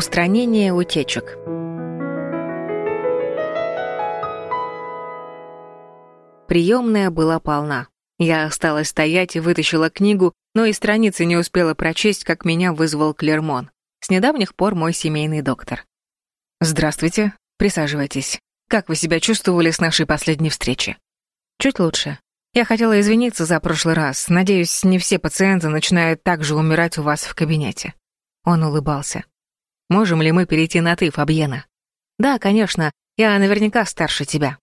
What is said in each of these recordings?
Устранение утечек. Приемная была полна. Я осталась стоять и вытащила книгу, но и страницы не успела прочесть, как меня вызвал Клермон. С недавних пор мой семейный доктор. «Здравствуйте. Присаживайтесь. Как вы себя чувствовали с нашей последней встречи?» «Чуть лучше. Я хотела извиниться за прошлый раз. Надеюсь, не все пациенты начинают так же умирать у вас в кабинете». Он улыбался. Можем ли мы перейти на «ты», Фабьена?» «Да, конечно, я наверняка старше тебя».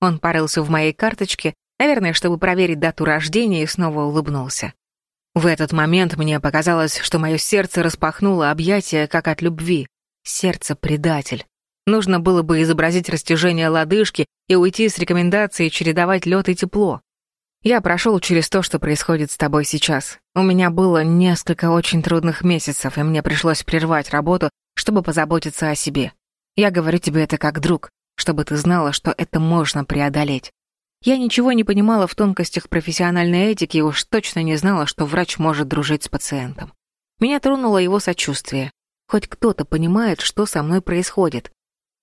Он порылся в моей карточке, наверное, чтобы проверить дату рождения, и снова улыбнулся. В этот момент мне показалось, что мое сердце распахнуло объятия, как от любви. Сердце-предатель. Нужно было бы изобразить растяжение лодыжки и уйти с рекомендацией чередовать лед и тепло. Я прошел через то, что происходит с тобой сейчас. У меня было несколько очень трудных месяцев, и мне пришлось прервать работу, чтобы позаботиться о себе. Я говорю тебе это как друг, чтобы ты знала, что это можно преодолеть. Я ничего не понимала в тонкостях профессиональной этики и уж точно не знала, что врач может дружить с пациентом. Меня тронуло его сочувствие. Хоть кто-то понимает, что со мной происходит.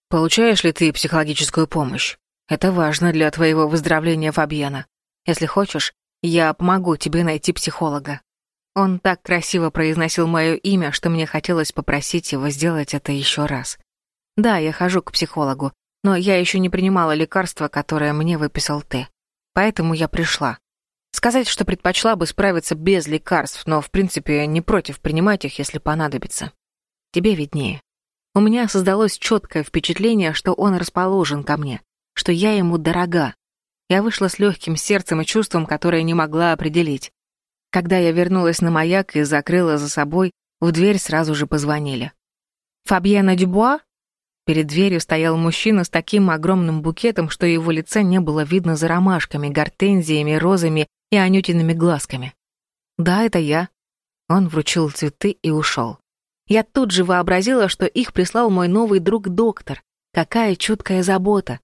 Получаешь ли ты психологическую помощь? Это важно для твоего выздоровления, Фабьена. Если хочешь, я помогу тебе найти психолога. Он так красиво произносил мое имя, что мне хотелось попросить его сделать это еще раз. Да, я хожу к психологу, но я еще не принимала лекарства, которое мне выписал Т. Поэтому я пришла. Сказать, что предпочла бы справиться без лекарств, но, в принципе, не против принимать их, если понадобится. Тебе виднее. У меня создалось четкое впечатление, что он расположен ко мне, что я ему дорога. Я вышла с легким сердцем и чувством, которое не могла определить. Когда я вернулась на маяк и закрыла за собой, в дверь сразу же позвонили. «Фабьена Дюбуа?» Перед дверью стоял мужчина с таким огромным букетом, что его лица не было видно за ромашками, гортензиями, розами и анютиными глазками. «Да, это я». Он вручил цветы и ушел. Я тут же вообразила, что их прислал мой новый друг-доктор. Какая чуткая забота.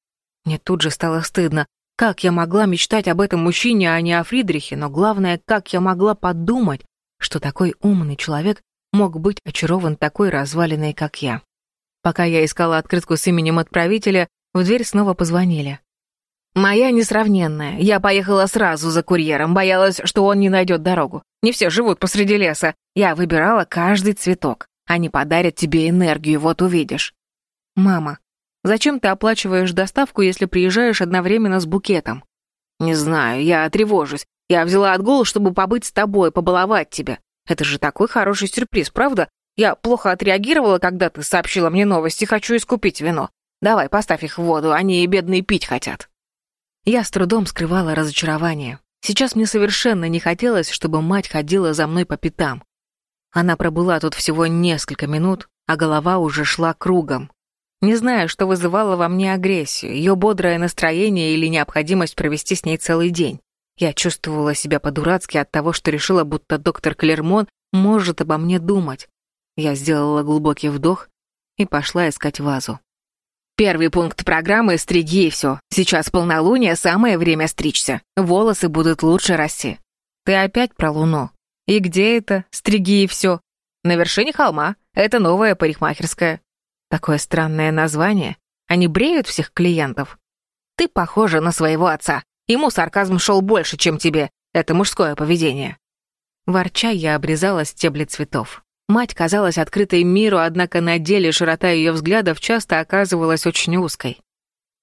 Мне тут же стало стыдно. Как я могла мечтать об этом мужчине, а не о Фридрихе, но главное, как я могла подумать, что такой умный человек мог быть очарован такой развалиной, как я. Пока я искала открытку с именем отправителя, в дверь снова позвонили. «Моя несравненная. Я поехала сразу за курьером, боялась, что он не найдет дорогу. Не все живут посреди леса. Я выбирала каждый цветок. Они подарят тебе энергию, вот увидишь». «Мама, Зачем ты оплачиваешь доставку, если приезжаешь одновременно с букетом? Не знаю, я тревожусь. Я взяла отгул, чтобы побыть с тобой, побаловать тебя. Это же такой хороший сюрприз, правда? Я плохо отреагировала, когда ты сообщила мне новости, хочу искупить вино. Давай, поставь их в воду, они и бедные пить хотят. Я с трудом скрывала разочарование. Сейчас мне совершенно не хотелось, чтобы мать ходила за мной по пятам. Она пробыла тут всего несколько минут, а голова уже шла кругом. Не знаю, что вызывало во мне агрессию, ее бодрое настроение или необходимость провести с ней целый день. Я чувствовала себя по-дурацки от того, что решила, будто доктор Клермон может обо мне думать. Я сделала глубокий вдох и пошла искать вазу. Первый пункт программы — стриги и все. Сейчас полнолуние, самое время стричься. Волосы будут лучше расти. Ты опять про луну. И где это? Стриги и все. На вершине холма. Это новая парикмахерская. Такое странное название. Они бреют всех клиентов. Ты похожа на своего отца. Ему сарказм шел больше, чем тебе. Это мужское поведение. Ворча, я обрезала стебли цветов. Мать казалась открытой миру, однако на деле широта ее взглядов часто оказывалась очень узкой.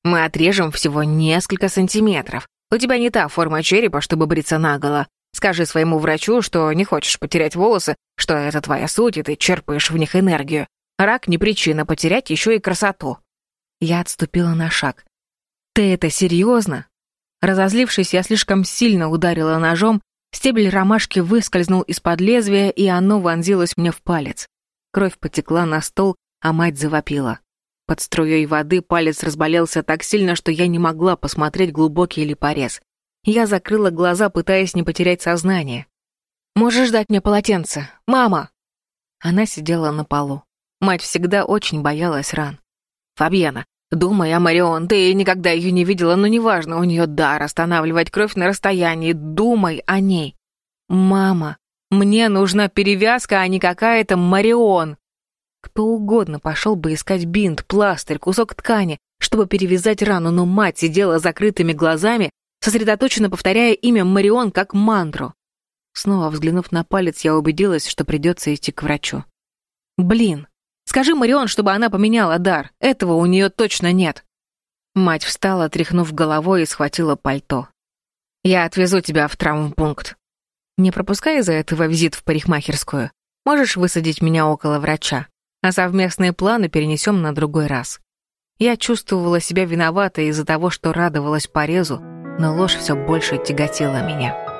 «Мы отрежем всего несколько сантиметров. У тебя не та форма черепа, чтобы бриться наголо. Скажи своему врачу, что не хочешь потерять волосы, что это твоя суть, и ты черпаешь в них энергию. Рак не причина потерять еще и красоту. Я отступила на шаг. Ты это серьезно? Разозлившись, я слишком сильно ударила ножом, стебель ромашки выскользнул из-под лезвия, и оно вонзилось мне в палец. Кровь потекла на стол, а мать завопила. Под струей воды палец разболелся так сильно, что я не могла посмотреть, глубокий ли порез. Я закрыла глаза, пытаясь не потерять сознание. «Можешь дать мне полотенце? Мама!» Она сидела на полу. Мать всегда очень боялась ран. «Фабьена, думай о Марион, ты никогда ее не видела, но неважно, у нее дар останавливать кровь на расстоянии, думай о ней». «Мама, мне нужна перевязка, а не какая-то Марион». Кто угодно пошел бы искать бинт, пластырь, кусок ткани, чтобы перевязать рану, но мать сидела закрытыми глазами, сосредоточенно повторяя имя Марион как мантру. Снова взглянув на палец, я убедилась, что придется идти к врачу. «Блин! Скажи Марион, чтобы она поменяла дар. Этого у нее точно нет!» Мать встала, тряхнув головой и схватила пальто. «Я отвезу тебя в травмпункт. Не пропускай из-за этого визит в парикмахерскую. Можешь высадить меня около врача, а совместные планы перенесем на другой раз». Я чувствовала себя виноватой из-за того, что радовалась порезу, но ложь все больше тяготила меня.